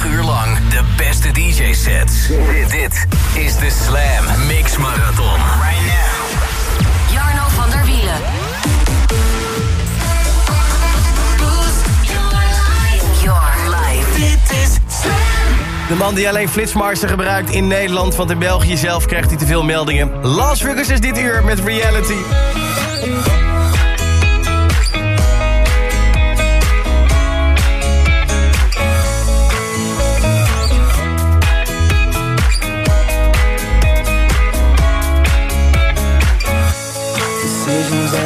24 uur lang de beste DJ-sets. Dit is de Slam Mix Marathon. Right now. Jarno van der Wielen. Your life. Dit is De man die alleen flitsmarsen gebruikt in Nederland... want in België zelf krijgt hij te veel meldingen. Las Vegas is dit uur met Reality.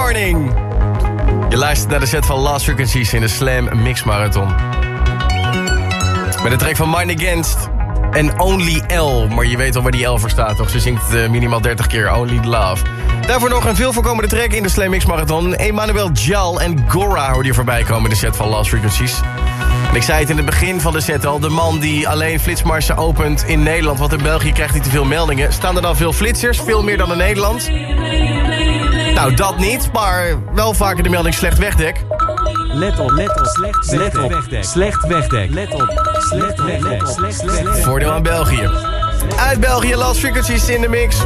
morning. Je luistert naar de set van Last Frequencies in de Slam Mix Marathon. Met de track van Mind Against en Only L. Maar je weet al waar die L voor staat, toch? Ze zingt uh, minimaal 30 keer Only Love. Daarvoor nog een veel voorkomende track in de Slam Mix Marathon. Emmanuel Jal en Gora hoorde je voorbij komen in de set van Last Frequencies. En ik zei het in het begin van de set al. De man die alleen flitsmarsen opent in Nederland. Want in België krijgt hij te veel meldingen. Staan er dan veel flitsers? Veel meer dan in Nederland? Nou, dat niet. Maar wel vaker de melding slecht wegdek. Let op, let op, slecht wegdek. Let op, slecht wegdek. Let op, slecht wegdek. Slecht wegdek. Voordeel aan België. Uit België, Last Frequencies in de mix.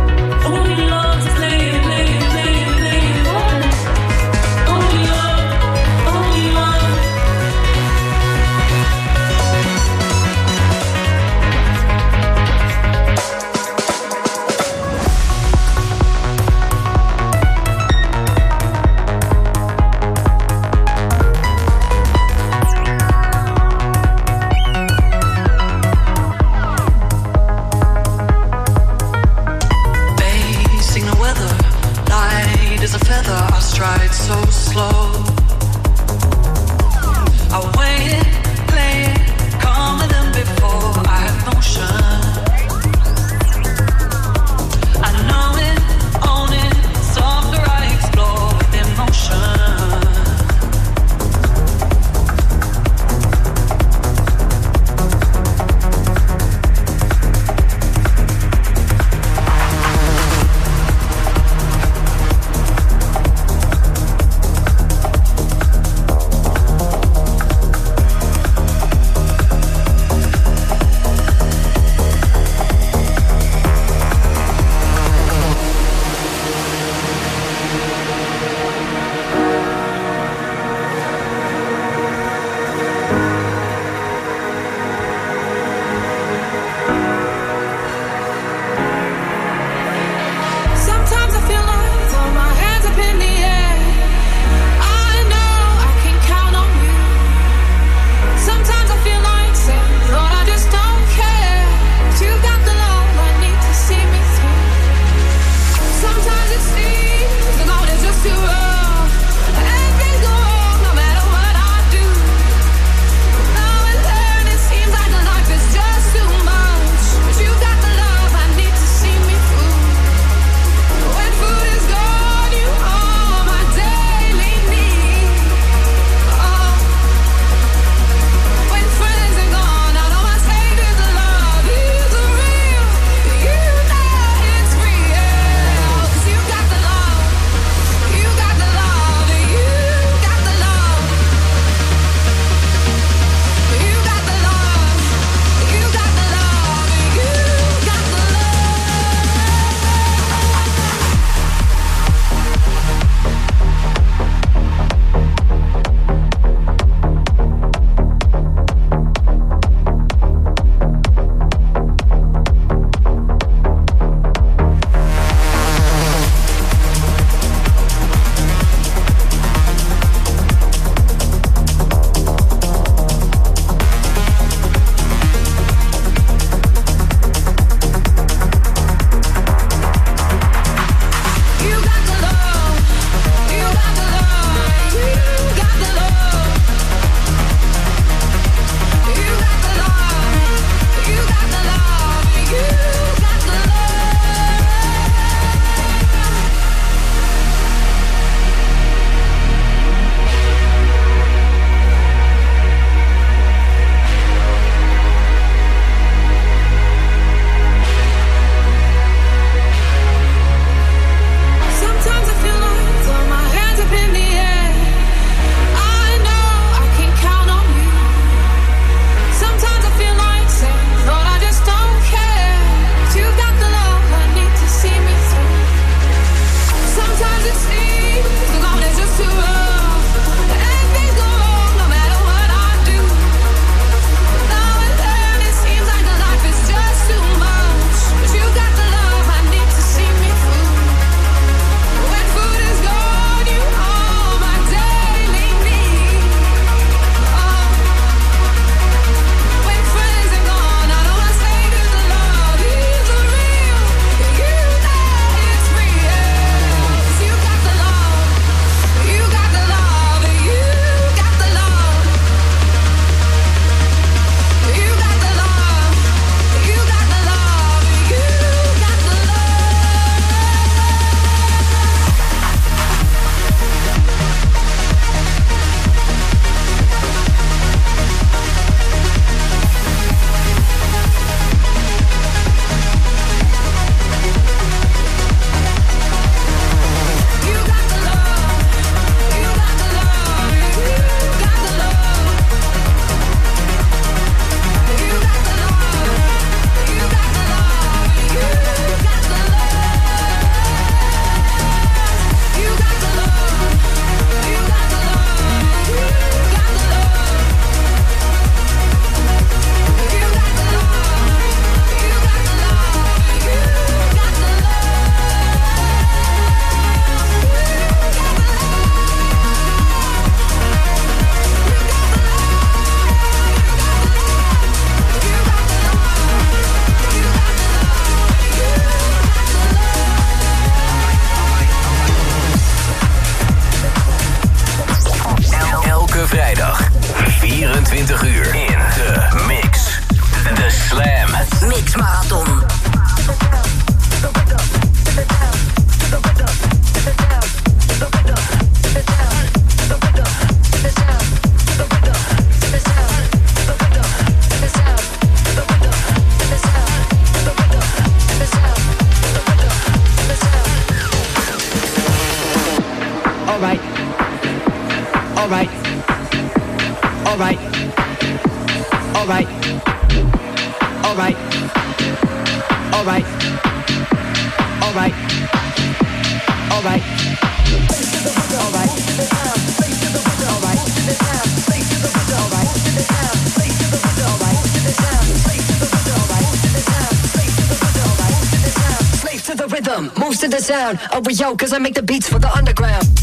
Over yo, cause I make the beats for the underground.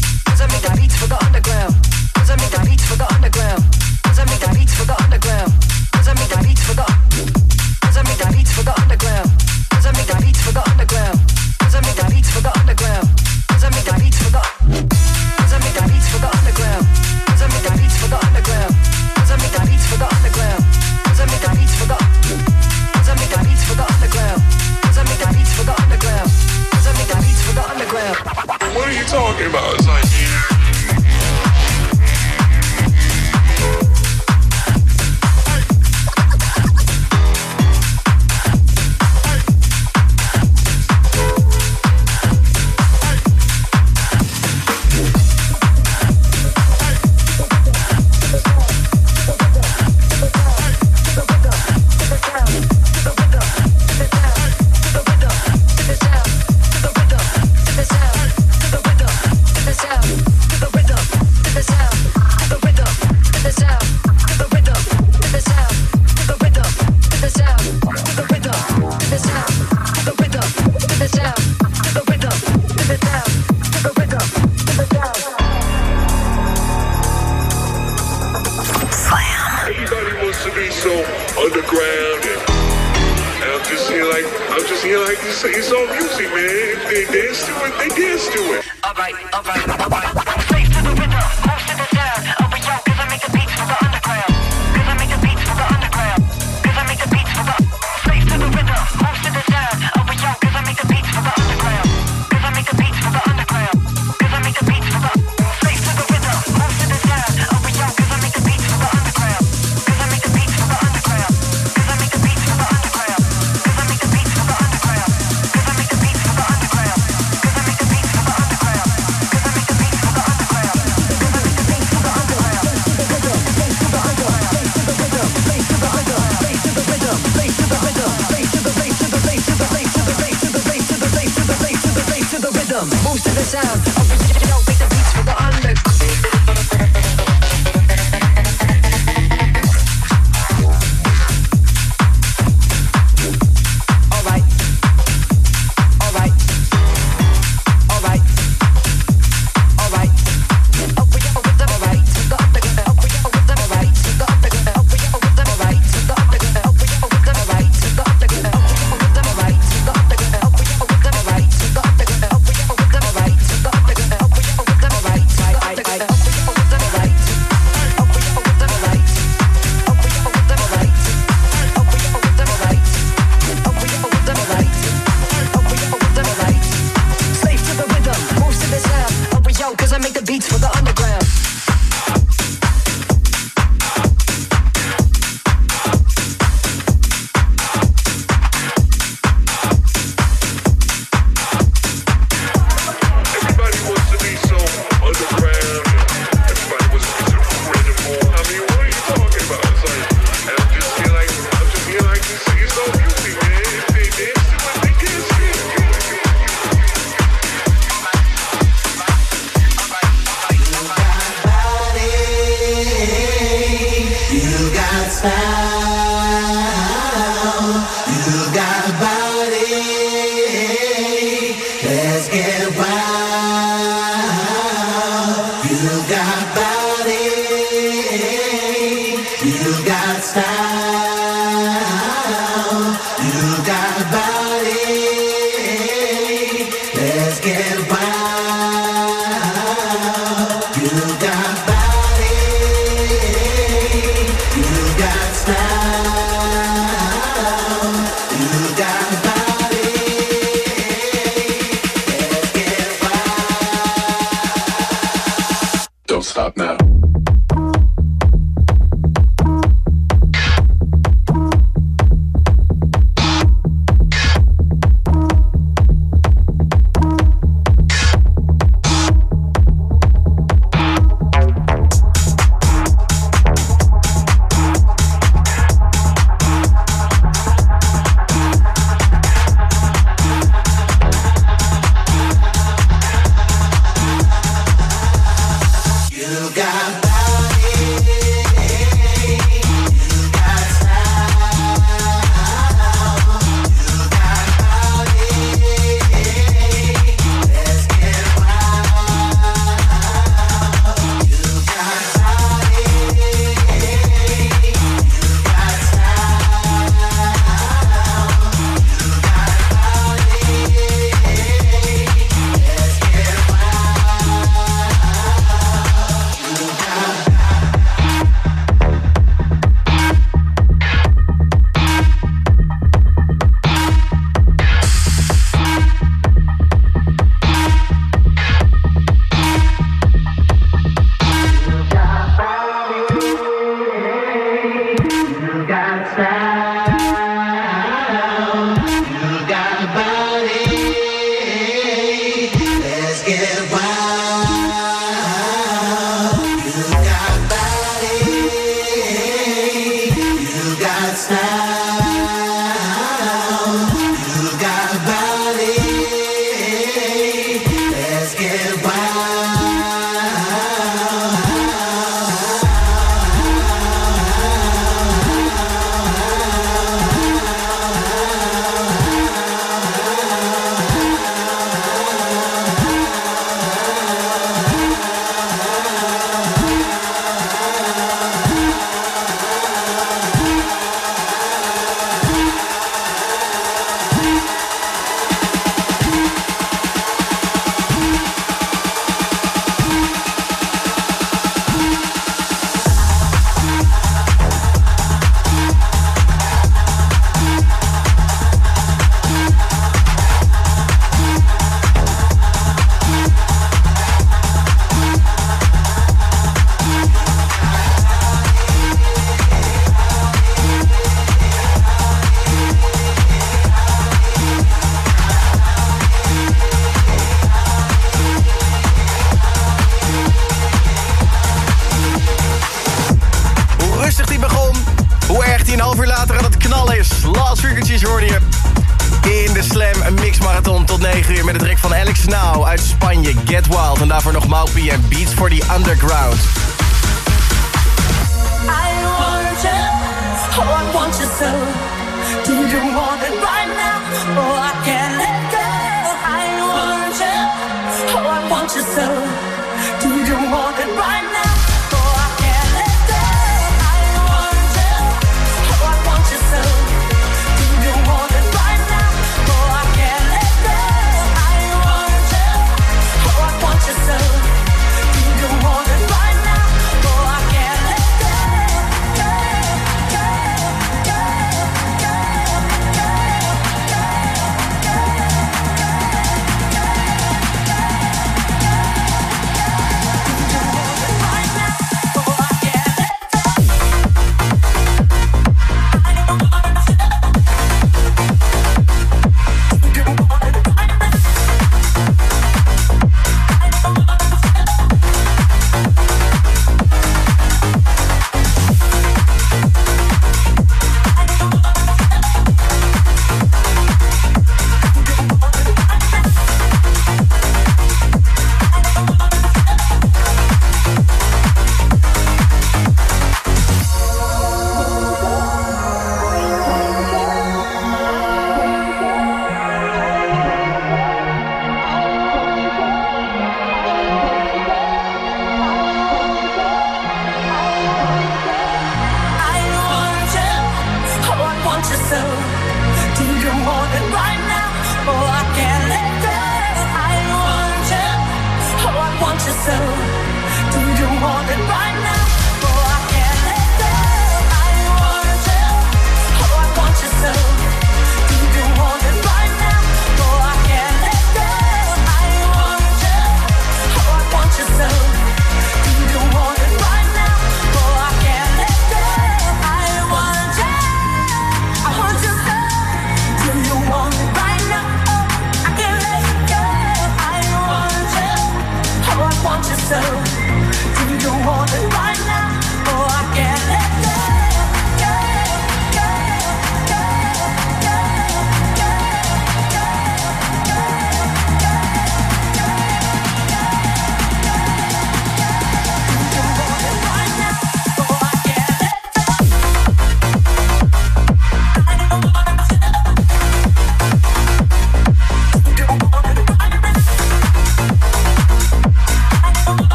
sound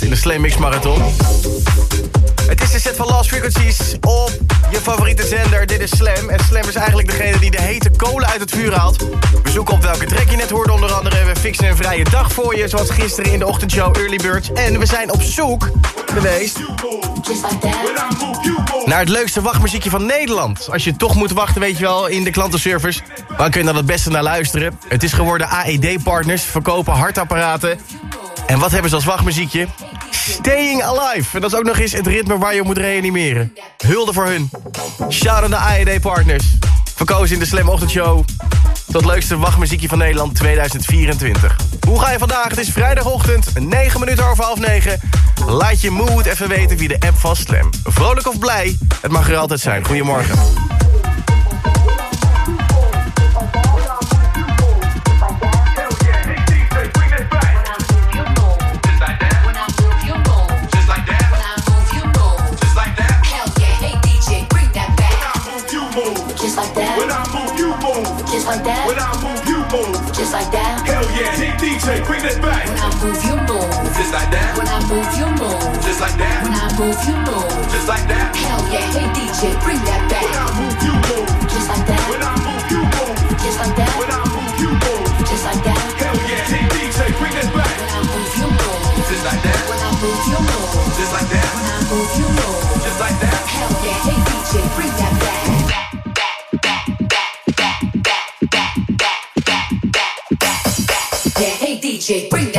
In de Slam Mix Marathon. Het is de set van Last Frequencies op je favoriete zender. Dit is Slam. En Slam is eigenlijk degene die de hete kolen uit het vuur haalt. We zoeken op welke track je net hoorde onder andere. We fixen een vrije dag voor je, zoals gisteren in de ochtendshow Early Birds. En we zijn op zoek geweest naar het leukste wachtmuziekje van Nederland. Als je toch moet wachten, weet je wel, in de klantenservice... dan kun je dan het beste naar luisteren. Het is geworden AED-partners, verkopen hartapparaten. En wat hebben ze als wachtmuziekje? Staying Alive. En dat is ook nog eens het ritme waar je moet reanimeren. Hulde voor hun. Shout out naar AED-partners. Verkozen in de Slam Ochtendshow. Tot leukste wachtmuziekje van Nederland 2024. Hoe ga je vandaag? Het is vrijdagochtend, 9 minuten over half 9. Laat je mood even weten via de app van Slam. Vrolijk of blij, het mag er altijd zijn. Goedemorgen. DJ, bring that back. When I move, you move. Just like that. When I move, you move. Just like that. When I move, you move. Just like that. Hell yeah, hey DJ, bring that back. When I move, you move. Just like that. When I move, you move. Just like that. When I move, you move. Just like that. Hell yeah, hey DJ, bring that back. When I move, you move. Just like that. When I move, you move. Just like that. When I move, you move. Just like that. Hell yeah, hey DJ, bring that back. DJ, bring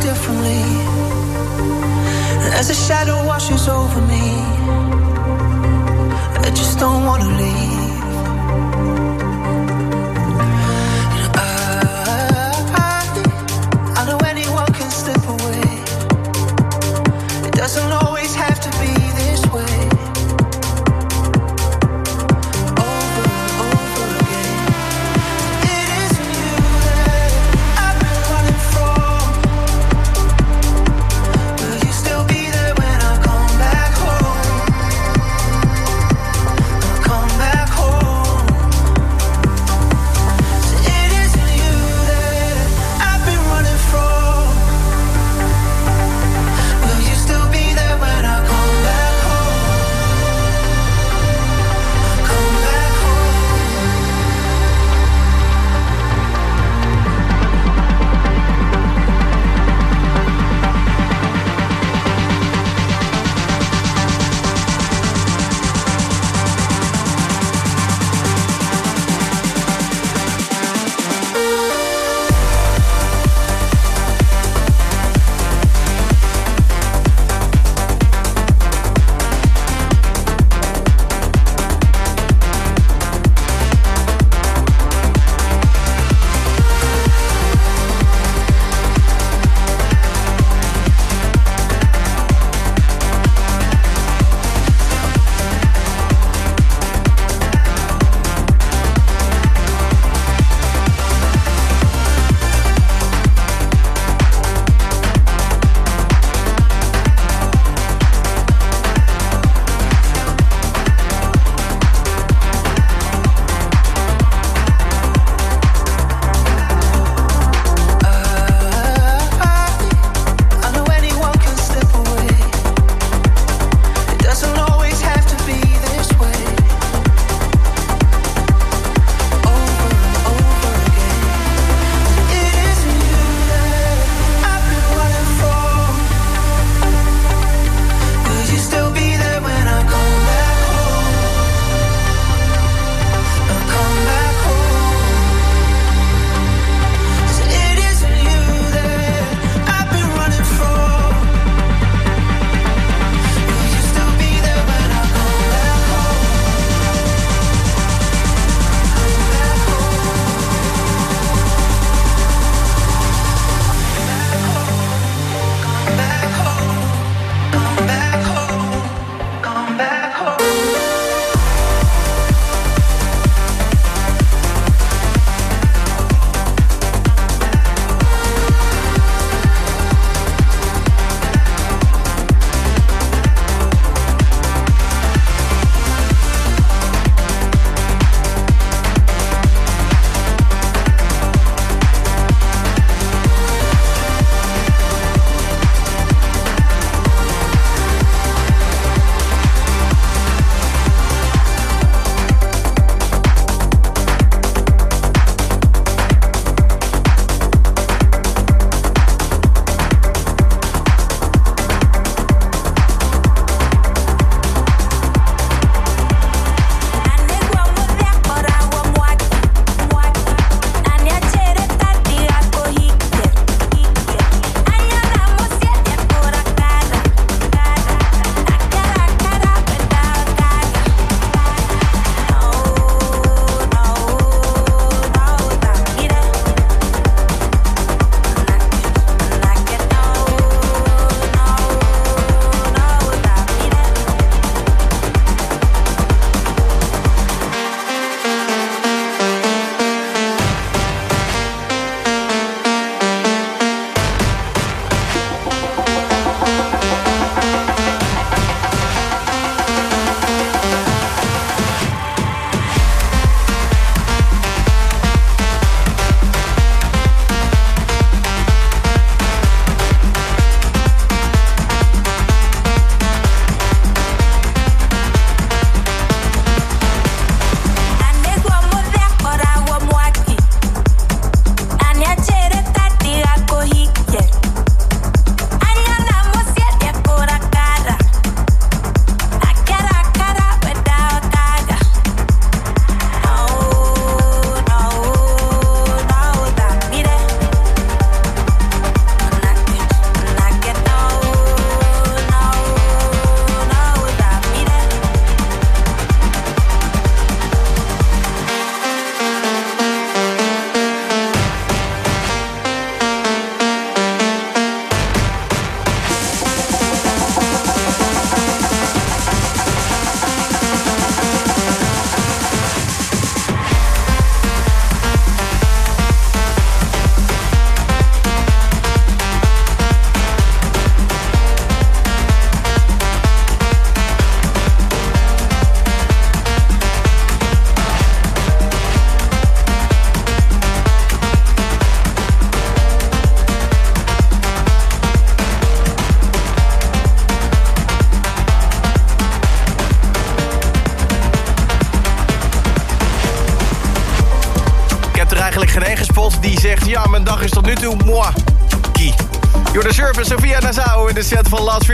differently. As a shadow washes over me, I just don't wanna leave.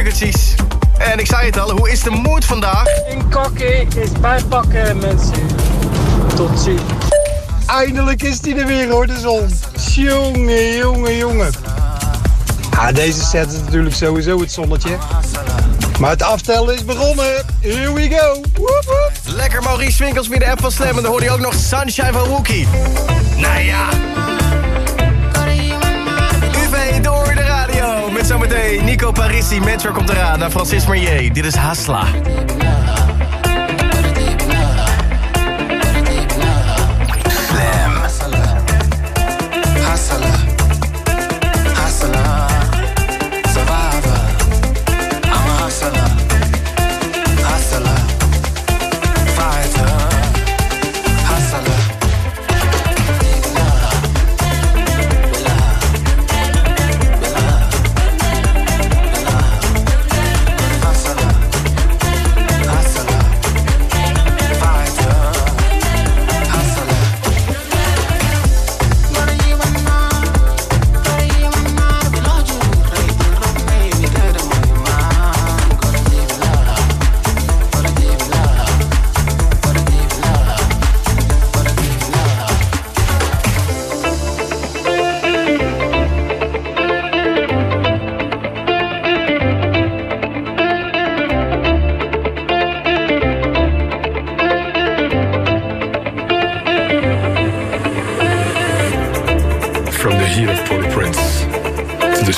Frequencies. En ik zei het al, hoe is de mood vandaag? In kakken is bijpakken, mensen. Tot ziens. Eindelijk is die er weer hoor, de zon. Jongen, jongen, jongen. Ah, deze set is natuurlijk sowieso het zonnetje. Maar het aftellen is begonnen. Here we go. Woep, woep. Lekker Maurice Winkels via de app van Slam. En dan hoor je ook nog Sunshine van Wookie. Nou ja. Met zometeen Nico Parisi, Matchwork op de raad. Naar Francis Marier. Dit is Hasla.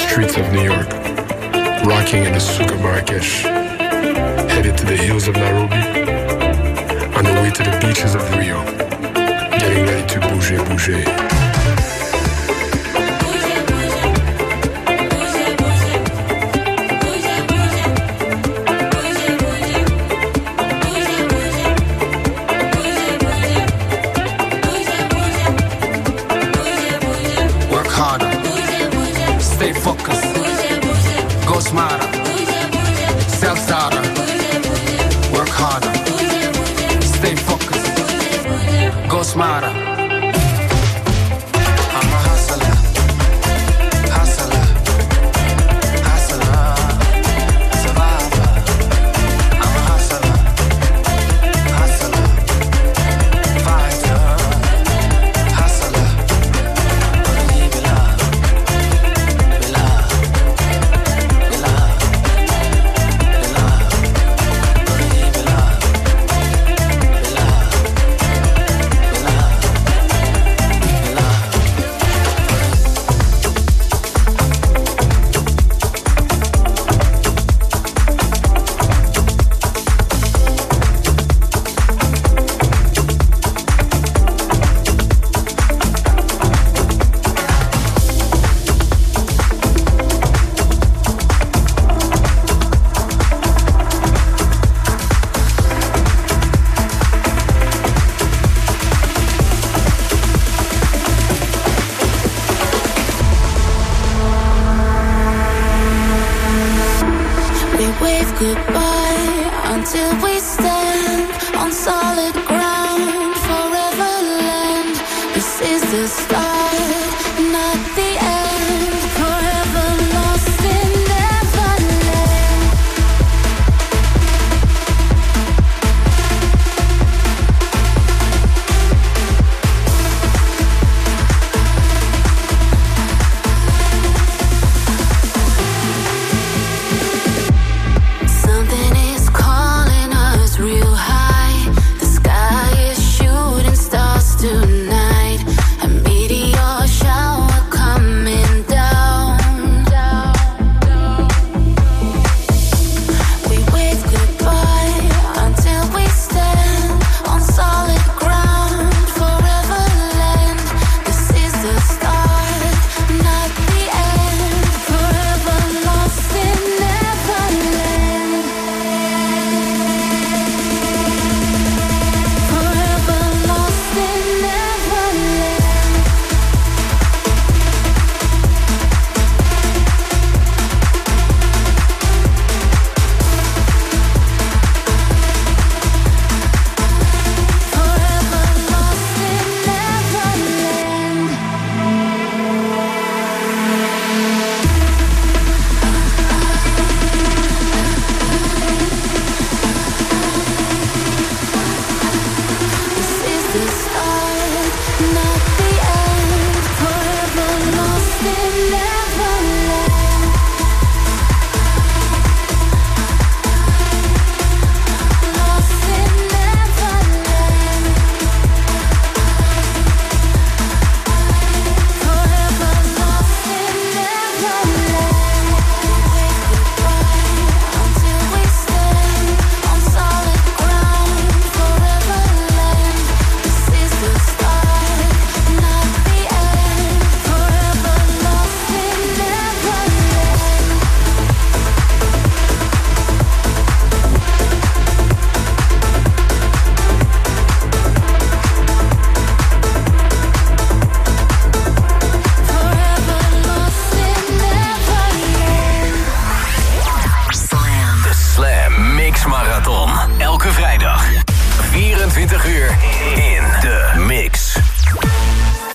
Streets of New York, rocking in the souk of Marrakesh, headed to the hills of Nairobi, on the way to the beaches of Rio, getting ready to bouger, bouger.